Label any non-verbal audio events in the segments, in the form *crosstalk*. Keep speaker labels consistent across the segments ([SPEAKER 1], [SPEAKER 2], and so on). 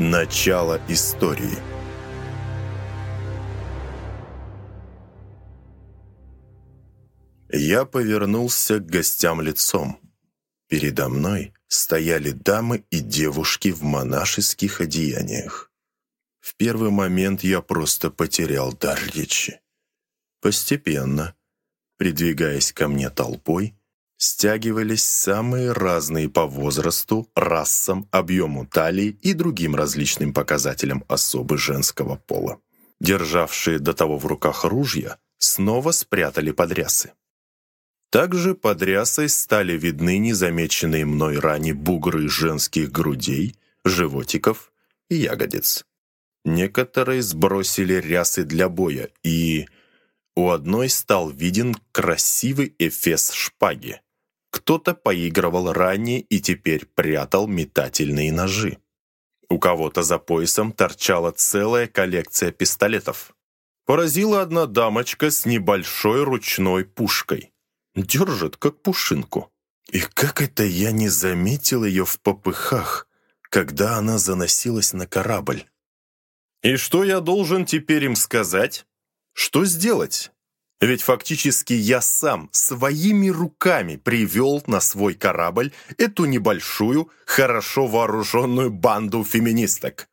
[SPEAKER 1] Начало истории. Я повернулся к гостям лицом. Передо мной стояли дамы и девушки в монашеских одеяниях. В первый момент я просто потерял дар речи. Постепенно, придвигаясь ко мне толпой, стягивались самые разные по возрасту, расам, объему талии и другим различным показателям особы женского пола. Державшие до того в руках ружья, снова спрятали подрясы. Также под стали видны незамеченные мной ранее бугры женских грудей, животиков и ягодиц. Некоторые сбросили рясы для боя, и у одной стал виден красивый эфес шпаги. Кто-то поигрывал ранее и теперь прятал метательные ножи. У кого-то за поясом торчала целая коллекция пистолетов. Поразила одна дамочка с небольшой ручной пушкой держит, как пушинку. И как это я не заметил ее в попыхах, когда она заносилась на корабль? И что я должен теперь им сказать? Что сделать? Ведь фактически я сам своими руками привел на свой корабль эту небольшую, хорошо вооруженную банду феминисток.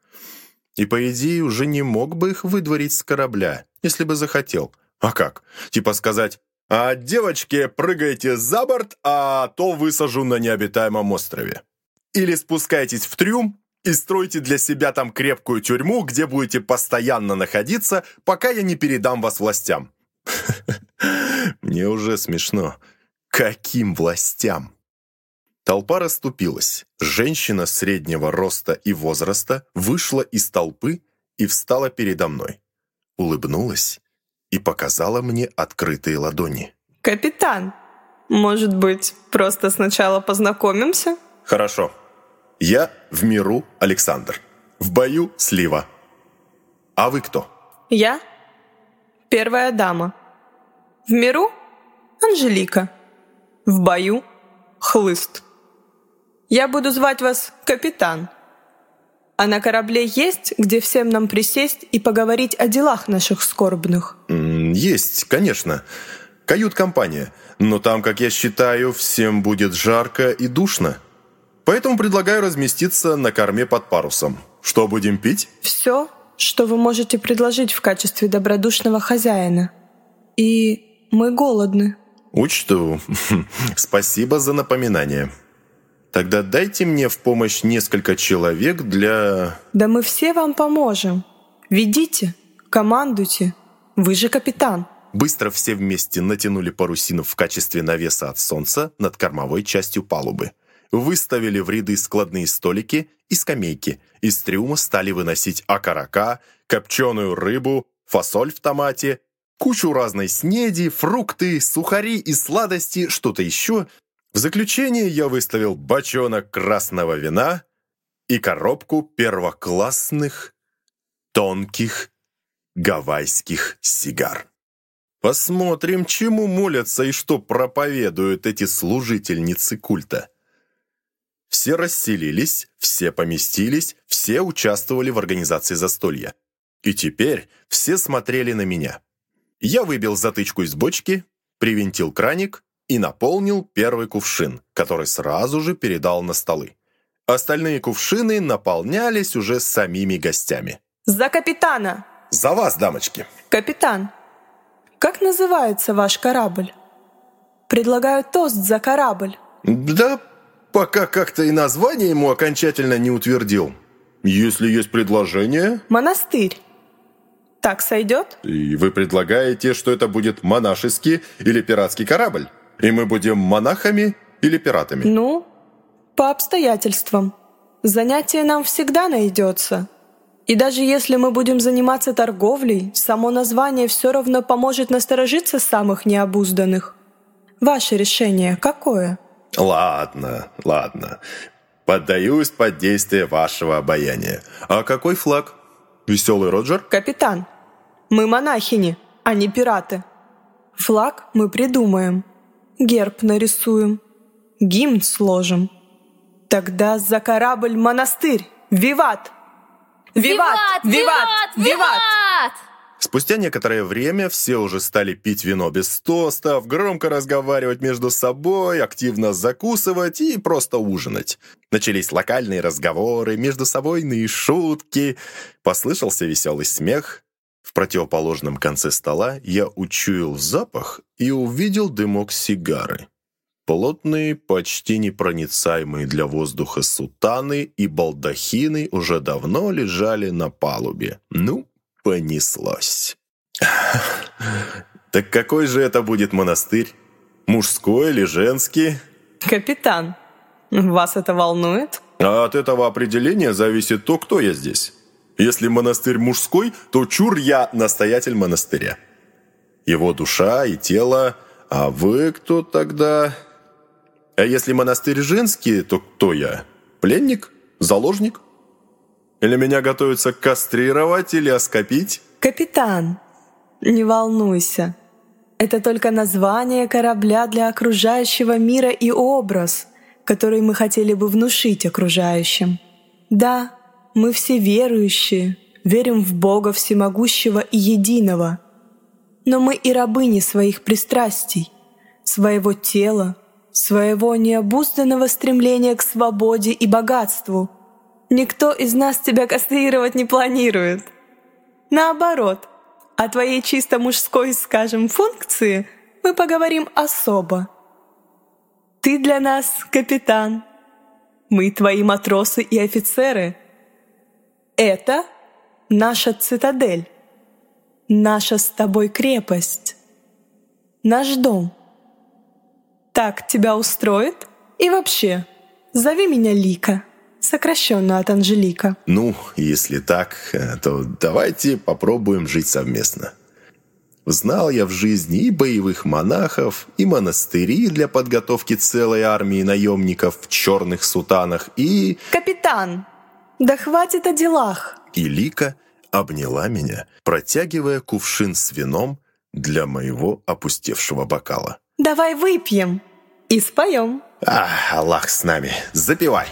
[SPEAKER 1] И, по идее, уже не мог бы их выдворить с корабля, если бы захотел. А как? Типа сказать а девочки, прыгайте за борт, а то высажу на необитаемом острове. Или спускайтесь в трюм и стройте для себя там крепкую тюрьму, где будете постоянно находиться, пока я не передам вас властям. *laughs* Мне уже смешно. Каким властям? Толпа расступилась. Женщина среднего роста и возраста вышла из толпы и встала передо мной. Улыбнулась и показала мне открытые ладони.
[SPEAKER 2] «Капитан, может быть, просто сначала познакомимся?»
[SPEAKER 1] «Хорошо. Я в миру Александр. В бою Слива. А вы кто?»
[SPEAKER 2] «Я первая дама. В миру Анжелика. В бою Хлыст. Я буду звать вас Капитан. А на корабле есть, где всем нам присесть и поговорить о делах наших скорбных?
[SPEAKER 1] Есть, конечно. Кают-компания. Но там, как я считаю, всем будет жарко и душно. Поэтому предлагаю разместиться на корме под парусом. Что будем пить?
[SPEAKER 2] Все, что вы можете предложить в качестве добродушного хозяина. И мы голодны.
[SPEAKER 1] Учту. *laughs* Спасибо за напоминание. Тогда дайте мне в помощь несколько человек для...
[SPEAKER 2] Да мы все вам поможем. Ведите, командуйте. Вы же капитан.
[SPEAKER 1] Быстро все вместе натянули парусину в качестве навеса от солнца над кормовой частью палубы. Выставили в ряды складные столики и скамейки. Из трюма стали выносить окорока, копченую рыбу, фасоль в томате, кучу разной снеди, фрукты, сухари и сладости, что-то еще, в заключение я выставил бочонок красного вина и коробку первоклассных тонких гавайских сигар. Посмотрим, чему молятся и что проповедуют эти служительницы культа. Все расселились, все поместились, все участвовали в организации застолья. И теперь все смотрели на меня. Я выбил затычку из бочки, привинтил краник и наполнил первый кувшин, который сразу же передал на столы. Остальные кувшины наполнялись уже самими гостями.
[SPEAKER 2] «За капитана!»
[SPEAKER 1] «За вас, дамочки!»
[SPEAKER 2] «Капитан, как называется ваш корабль?» «Предлагаю тост за корабль».
[SPEAKER 1] «Да, пока как-то и название ему окончательно не утвердил. Если есть предложение...»
[SPEAKER 2] «Монастырь. Так сойдет?»
[SPEAKER 1] «И вы предлагаете, что это будет монашеский или пиратский корабль?» И мы будем монахами или пиратами?
[SPEAKER 2] Ну, по обстоятельствам. Занятие нам всегда найдется. И даже если мы будем заниматься торговлей, само название все равно поможет насторожиться самых необузданных. Ваше решение какое?
[SPEAKER 1] Ладно, ладно. Поддаюсь под действие вашего обаяния. А какой флаг? Веселый Роджер?
[SPEAKER 2] Капитан, мы монахини, а не пираты. Флаг мы придумаем герб нарисуем, гимн сложим. Тогда за корабль монастырь! Виват! Виват! Виват! Виват!
[SPEAKER 1] Спустя некоторое время все уже стали пить вино без тостов, громко разговаривать между собой, активно закусывать и просто ужинать. Начались локальные разговоры, междусобойные шутки. Послышался веселый смех. В противоположном конце стола я учуял запах и увидел дымок сигары. Плотные, почти непроницаемые для воздуха сутаны и балдахины уже давно лежали на палубе. Ну, понеслось. *laughs* Так какой же это будет монастырь? Мужской или женский?
[SPEAKER 2] Капитан, вас это волнует?
[SPEAKER 1] А от этого определения зависит то, кто я здесь. Если монастырь мужской, то чур я настоятель монастыря. Его душа и тело, а вы кто тогда? А если монастырь женский, то кто я? Пленник? Заложник? Или меня готовятся кастрировать или оскопить?
[SPEAKER 2] Капитан, не волнуйся. Это только название корабля для окружающего мира и образ, который мы хотели бы внушить окружающим. Да, мы все верующие, верим в Бога всемогущего и единого. Но мы и рабыни своих пристрастий, своего тела, своего необузданного стремления к свободе и богатству. Никто из нас тебя кастрировать не планирует. Наоборот, о твоей чисто мужской, скажем, функции мы поговорим особо. Ты для нас капитан. Мы твои матросы и офицеры. Это наша цитадель. Наша с тобой крепость. Наш дом — так тебя устроит? И вообще, зови меня Лика, сокращенно от Анжелика.
[SPEAKER 1] Ну, если так, э, то давайте попробуем жить совместно. Знал я в жизни и боевых монахов, и монастыри для подготовки целой армии наемников в черных сутанах, и...
[SPEAKER 2] Капитан, да хватит о делах.
[SPEAKER 1] И Лика обняла меня, протягивая кувшин с вином для моего опустевшего бокала.
[SPEAKER 2] Давай выпьем и споем.
[SPEAKER 1] А, Аллах с нами. Запивай.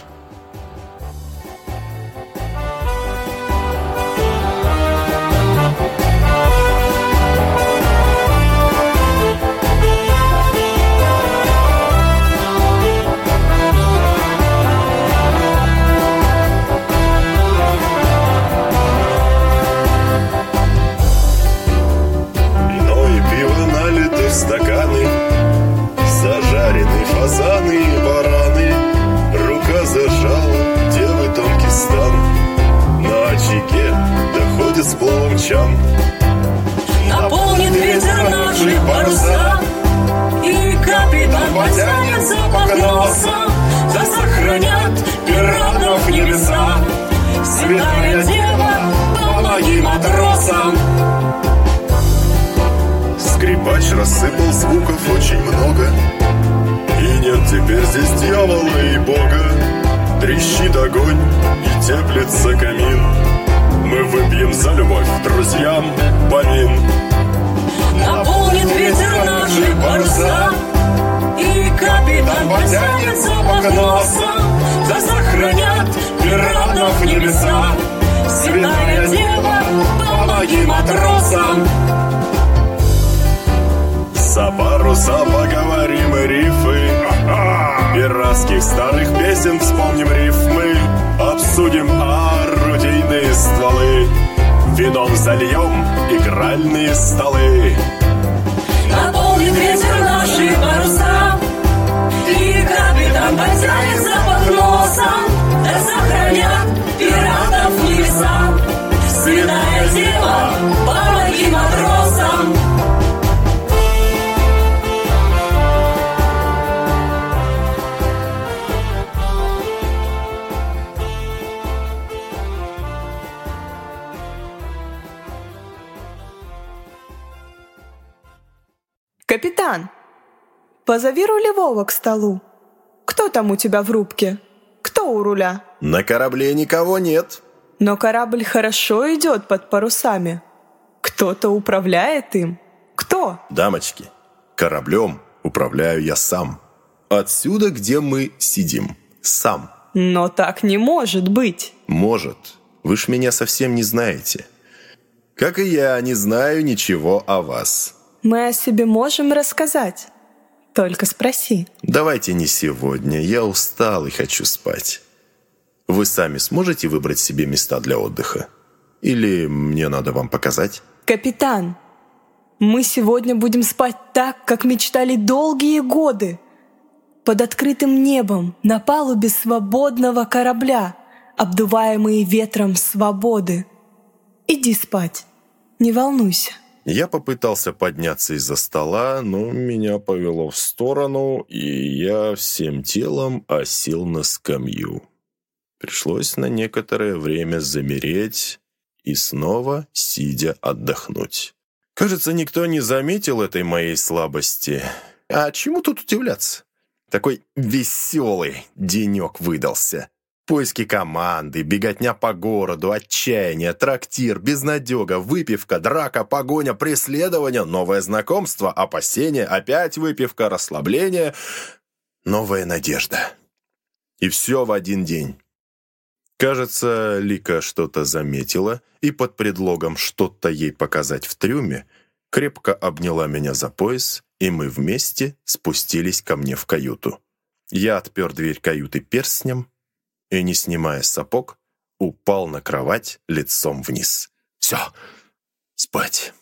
[SPEAKER 1] Скрипач рассыпал звуков очень много. И нет теперь здесь дьявола и бога. Трещит огонь и теплится камин. Мы выпьем за любовь друзьям помин
[SPEAKER 3] Наполнит ветер наши паруса И капитан потянет запах носа Да сохранят пиратов небеса. Святая Дева, помоги матросам
[SPEAKER 1] За паруса поговорим и рифы. Пиратских старых песен вспомним рифмы. Обсудим орудийные стволы. Вином зальем игральные столы.
[SPEAKER 3] Наполнит ветер наши паруса. И капитан потянет запах носом Да сохранят пиратов небеса. Святая Дева, помоги матросам
[SPEAKER 2] «Капитан, позови рулевого к столу. Кто там у тебя в рубке? Кто у руля?»
[SPEAKER 1] «На корабле никого нет».
[SPEAKER 2] «Но корабль хорошо идет под парусами. Кто-то управляет им. Кто?»
[SPEAKER 1] «Дамочки, кораблем управляю я сам. Отсюда, где мы сидим. Сам».
[SPEAKER 2] «Но так не может быть».
[SPEAKER 1] «Может. Вы ж меня совсем не знаете. Как и я не знаю ничего о вас».
[SPEAKER 2] Мы о себе можем рассказать. Только спроси.
[SPEAKER 1] «Давайте не сегодня. Я устал и хочу спать. Вы сами сможете выбрать себе места для отдыха? Или мне надо вам показать?»
[SPEAKER 2] Капитан, мы сегодня будем спать так, как мечтали долгие годы. Под открытым небом, на палубе свободного корабля, обдуваемые ветром свободы. Иди спать, не волнуйся.
[SPEAKER 1] Я попытался подняться из-за стола, но меня повело в сторону, и я всем телом осел на скамью. Пришлось на некоторое время замереть и снова, сидя, отдохнуть. Кажется, никто не заметил этой моей слабости. А чему тут удивляться? Такой веселый денек выдался. Поиски команды, беготня по городу, отчаяние, трактир, безнадега, выпивка, драка, погоня, преследование, новое знакомство, опасение, опять выпивка, расслабление, новая надежда. И все в один день. Кажется, Лика что-то заметила и под предлогом что-то ей показать в трюме крепко обняла меня за пояс, и мы вместе спустились ко мне в каюту. Я отпер дверь каюты перстнем, и, не снимая сапог, упал на кровать лицом вниз. «Все, спать!»